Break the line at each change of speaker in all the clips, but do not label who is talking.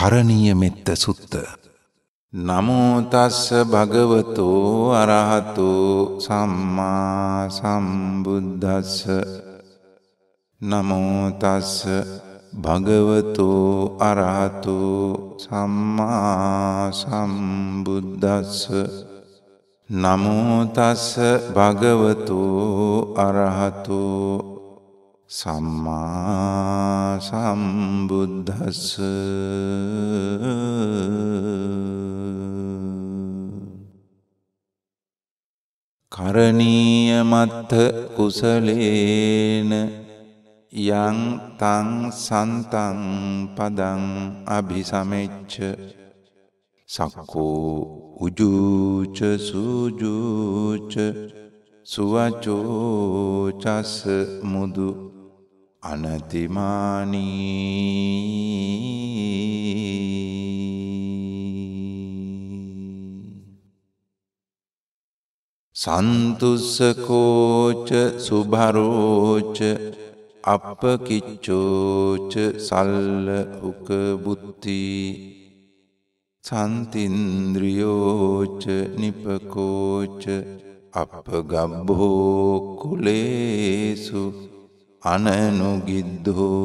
කරණීය මෙත්ත සුත්ත. නමෝතස්ස භගවතෝ අරහතු සම්මා සම්බුද්ධස්ස නමෝතස්ස භගවතෝ අරහතු සම්මා සම්බුද්ධස්ස නමෝතස්ස භගවතු අරහතු සම්මා සම්බුද්ධස්ස කරණීයමත්ත කුසලේන යං තං සන්තං පදං අභිසමෙච්ච. සක්කෝ උජූච සූජූච සුවචෝචස්ස මුදු අනතිමානී. සන්තුස්සකෝච සුභරෝච අපකිච්චෝච සල්ල උක බුද්ධී. සන්තින්ද්‍රියෝච නිපකෝච අපගබ්බෝ කුලේසු. අනනුගිද්දෝ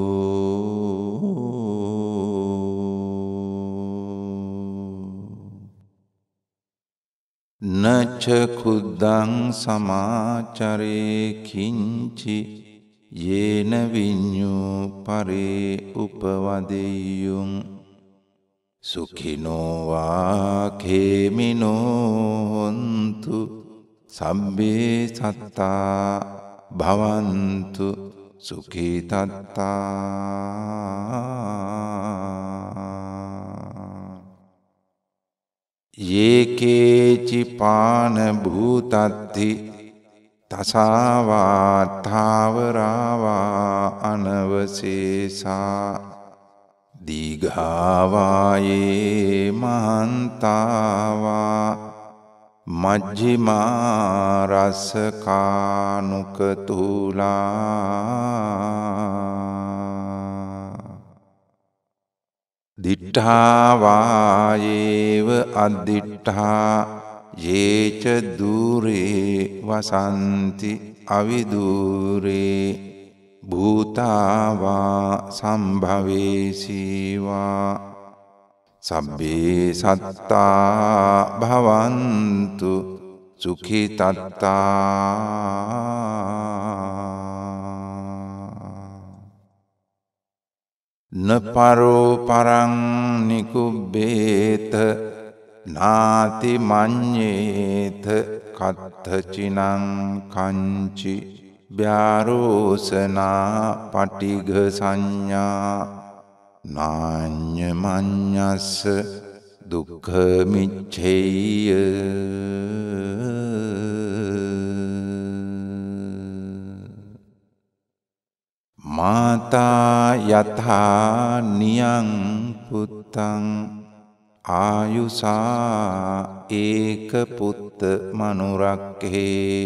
නචකුද්දං සමාචරයකිංචි යේන විඤ්ඥූ පරේ උපවදෙයුම්. සුඛිනෝවා කේමිනෝහොන්තු සබ්බේ සත්තා භවන්තු. සුඛීතත්තා। ඒකේචි පාන භූතත්ති තසාවාත්තාවරාවා අනවසේසා දීඝාවායේ මහන්තාවා මජ්ජිමාරස්සකානුකතුලා දිට්ඨාවායේව අද්දිට්ඨා යේච දූරේ වසන්ති අවිදූරේ භූතාවා සම්භවේසීවා සබ්බේ සත්තා භවන්තු සුඛිතත්තා. නපරෝපරං නිකුබ්බේත නාති මං්්‍යේත කත්තචිනං කංචි. ්‍යාරෝසනා පටිග සංඥා. නාඥ්ඥමං්ඥස්ස දුක්ඛමිච්චෙය මාතා යථා නියං පුත්තං ආයුසා ඒක පුත්ත මනුරක්හේ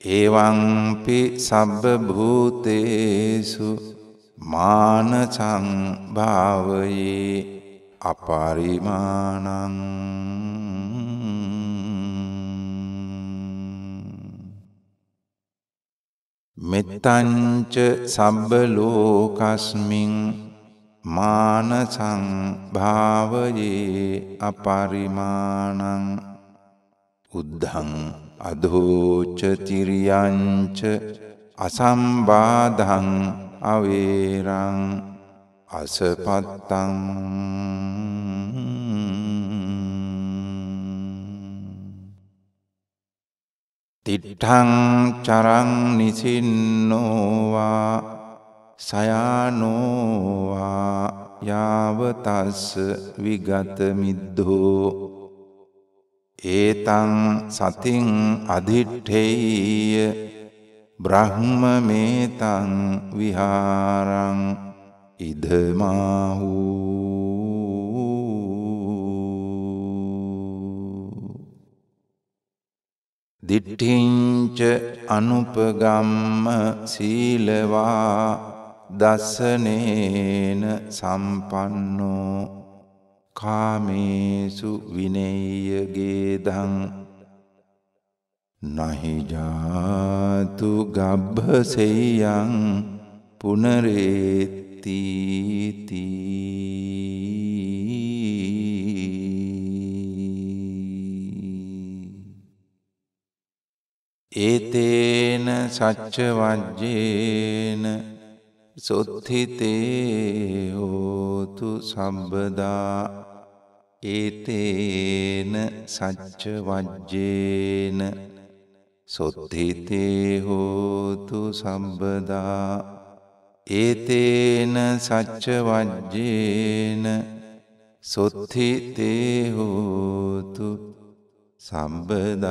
ඒවංපි සබ්බ භූතේසු මානසං භාවයේ අපරිමානං මෙත්තංච සබ්බ ලෝකස්මින් මානසං භාවයේ අපරිමානං උද්ධං අධෝචතිරියංච අසම්බාධං අවේරං අසපත්තං තිට්ඨං චරං නිසින්නෝවා සයානෝවා යාවතස්ස විගත මිද්දෝ ඒතං සතින් අධිට්ඨෙය බ්‍රහ්මමේතං විහාරං ඉදමාහූ. දිට්ඨිංච අනුපගම්ම සීලවා දස්සනේන සම්පන්නෝ. කාමේසු විනේයගේදං නහිජාතු ගබ්භසෙයං පුනරේත්තීති ඒතේන සච්චවජ්ජේන සොත්හිතේ හෝතු සම්බදා. ඒතේන සච්චවජ්ජේන සොත්හිතේ හෝතු සම්බදා ඒතේන සච්චවජ්ජේන සොත්හිතේ හෝතු සම්බදා